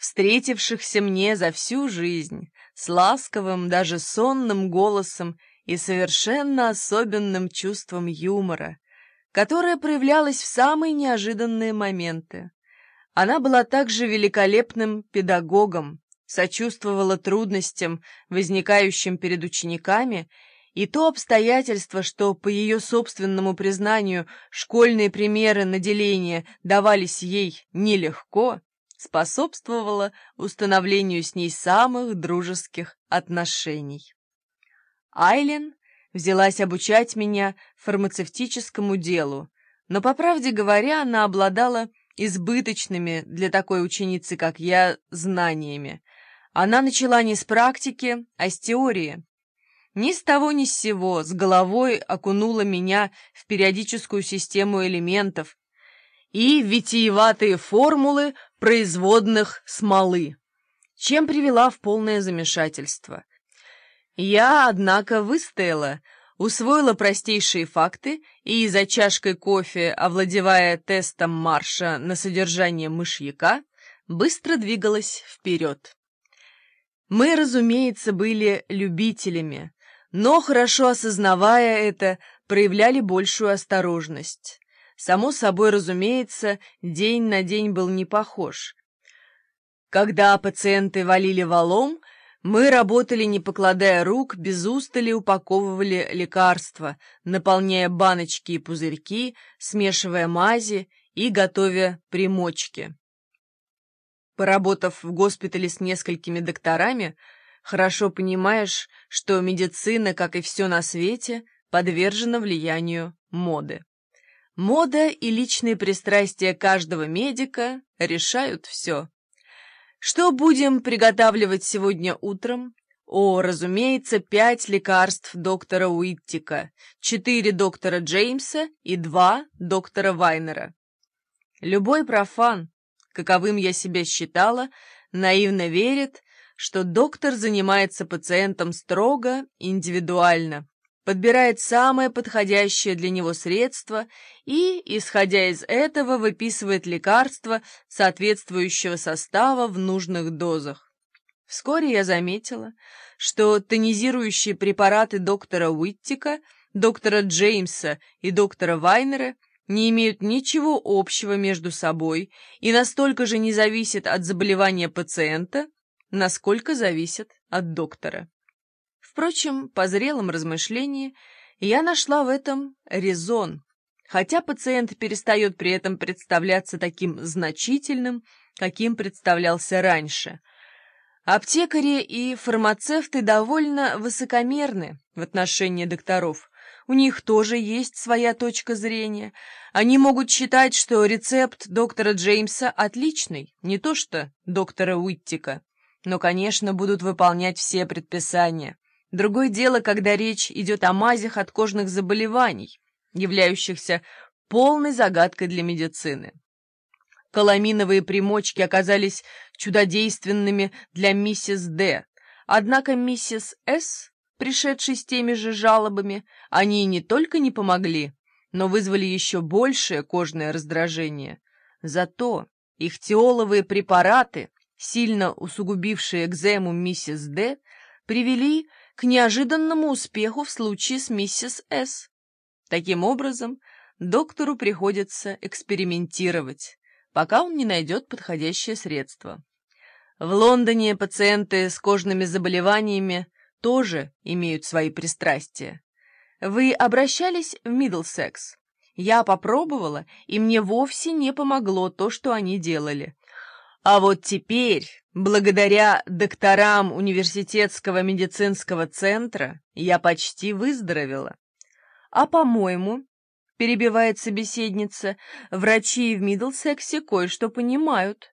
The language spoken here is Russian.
встретившихся мне за всю жизнь, с ласковым, даже сонным голосом и совершенно особенным чувством юмора, которое проявлялось в самые неожиданные моменты. Она была также великолепным педагогом, сочувствовала трудностям, возникающим перед учениками, и то обстоятельство, что, по ее собственному признанию, школьные примеры наделения давались ей нелегко, способствовало установлению с ней самых дружеских отношений. Айлен взялась обучать меня фармацевтическому делу, но, по правде говоря, она обладала избыточными для такой ученицы, как я, знаниями. Она начала не с практики, а с теории. Ни с того ни с сего с головой окунула меня в периодическую систему элементов и витиеватые формулы производных смолы, чем привела в полное замешательство. Я, однако, выстояла, усвоила простейшие факты и за чашкой кофе, овладевая тестом марша на содержание мышьяка, быстро двигалась вперед. Мы, разумеется, были любителями, но, хорошо осознавая это, проявляли большую осторожность. Само собой, разумеется, день на день был не похож. Когда пациенты валили валом, мы работали, не покладая рук, без устали упаковывали лекарства, наполняя баночки и пузырьки, смешивая мази и готовя примочки. Поработав в госпитале с несколькими докторами, хорошо понимаешь, что медицина, как и все на свете, подвержена влиянию моды. Мода и личные пристрастия каждого медика решают все. Что будем приготавливать сегодня утром? О, разумеется, пять лекарств доктора Уиттика, четыре доктора Джеймса и два доктора Вайнера. Любой профан, каковым я себя считала, наивно верит, что доктор занимается пациентом строго, индивидуально, подбирает самое подходящее для него средство и, исходя из этого, выписывает лекарства соответствующего состава в нужных дозах. Вскоре я заметила, что тонизирующие препараты доктора Уиттика, доктора Джеймса и доктора Вайнера не имеют ничего общего между собой и настолько же не зависят от заболевания пациента, насколько зависят от доктора. Впрочем, по зрелом размышлении я нашла в этом резон, хотя пациент перестает при этом представляться таким значительным, каким представлялся раньше. Аптекари и фармацевты довольно высокомерны в отношении докторов. У них тоже есть своя точка зрения. Они могут считать, что рецепт доктора Джеймса отличный, не то что доктора Уиттика, но, конечно, будут выполнять все предписания. Другое дело, когда речь идет о мазях от кожных заболеваний, являющихся полной загадкой для медицины. Каламиновые примочки оказались чудодейственными для миссис Д, однако миссис С, пришедшей с теми же жалобами, они не только не помогли, но вызвали еще большее кожное раздражение. Зато их теоловые препараты, сильно усугубившие экзему миссис Д, привели к неожиданному успеху в случае с миссис С. Таким образом, доктору приходится экспериментировать, пока он не найдет подходящее средство. В Лондоне пациенты с кожными заболеваниями тоже имеют свои пристрастия. Вы обращались в Миддлсекс? Я попробовала, и мне вовсе не помогло то, что они делали. А вот теперь, благодаря докторам университетского медицинского центра, я почти выздоровела. А по-моему, перебивает собеседница, врачи в Миддлсексе кое-что понимают.